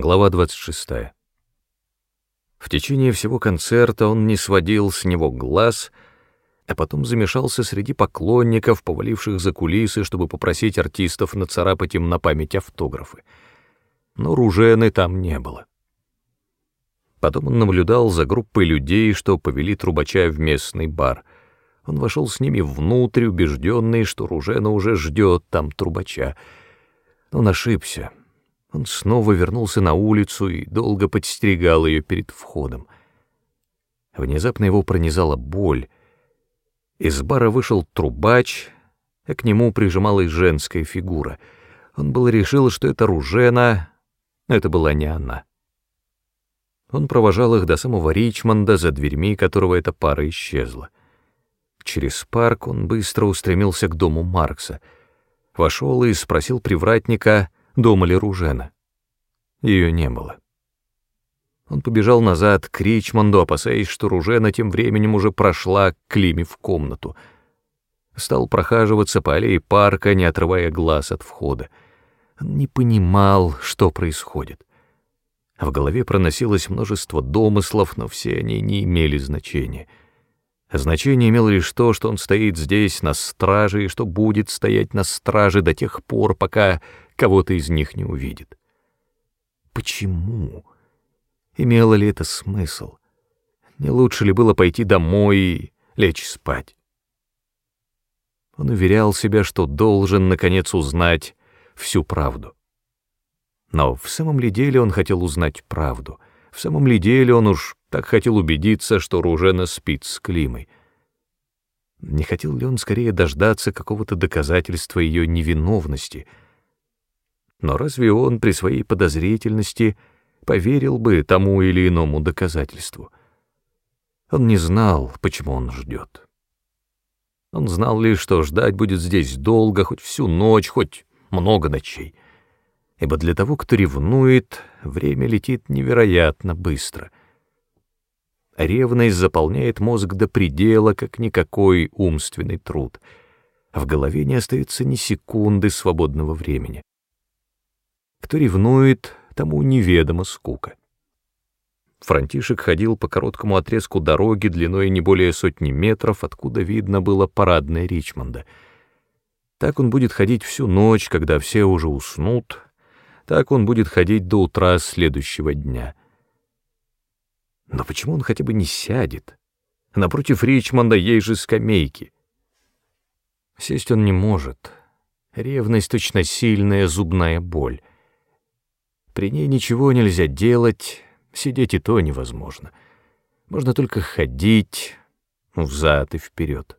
Глава 26. В течение всего концерта он не сводил с него глаз, а потом замешался среди поклонников, поваливших за кулисы, чтобы попросить артистов нацарапать им на память автографы. Но Ружены там не было. Потом он наблюдал за группой людей, что повели трубача в местный бар. Он вошел с ними внутрь, убежденный, что Ружена уже ждет там трубача. Он ошибся. Он снова вернулся на улицу и долго подстерегал ее перед входом. Внезапно его пронизала боль. Из бара вышел трубач, а к нему прижималась женская фигура. Он был решил, что это Ружена, но это была не она. Он провожал их до самого Ричмонда, за дверьми которого эта пара исчезла. Через парк он быстро устремился к дому Маркса. Вошел и спросил привратника — дома ли Ружена. Ее не было. Он побежал назад к Ричмонду, опасаясь, что Ружена тем временем уже прошла к Климе в комнату. Стал прохаживаться по аллее парка, не отрывая глаз от входа. Он не понимал, что происходит. В голове проносилось множество домыслов, но все они не имели значения. Значение имело лишь то, что он стоит здесь на страже и что будет стоять на страже до тех пор, пока кого-то из них не увидит. Почему? Имело ли это смысл? Не лучше ли было пойти домой и лечь спать? Он уверял себя, что должен, наконец, узнать всю правду. Но в самом ли деле он хотел узнать правду? В самом ли деле он уж так хотел убедиться, что Ружена спит с Климой? Не хотел ли он скорее дождаться какого-то доказательства ее невиновности — но разве он при своей подозрительности поверил бы тому или иному доказательству? Он не знал, почему он ждет. Он знал лишь, что ждать будет здесь долго, хоть всю ночь, хоть много ночей. Ибо для того, кто ревнует, время летит невероятно быстро. Ревность заполняет мозг до предела, как никакой умственный труд. В голове не остается ни секунды свободного времени. Кто ревнует, тому неведома скука. Франтишек ходил по короткому отрезку дороги длиной не более сотни метров, откуда видно было парадное Ричмонда. Так он будет ходить всю ночь, когда все уже уснут, так он будет ходить до утра следующего дня. Но почему он хотя бы не сядет? Напротив Ричмонда есть же скамейки. Сесть он не может. Ревность точно сильная зубная боль. При ней ничего нельзя делать, сидеть и то невозможно. Можно только ходить взад и вперед.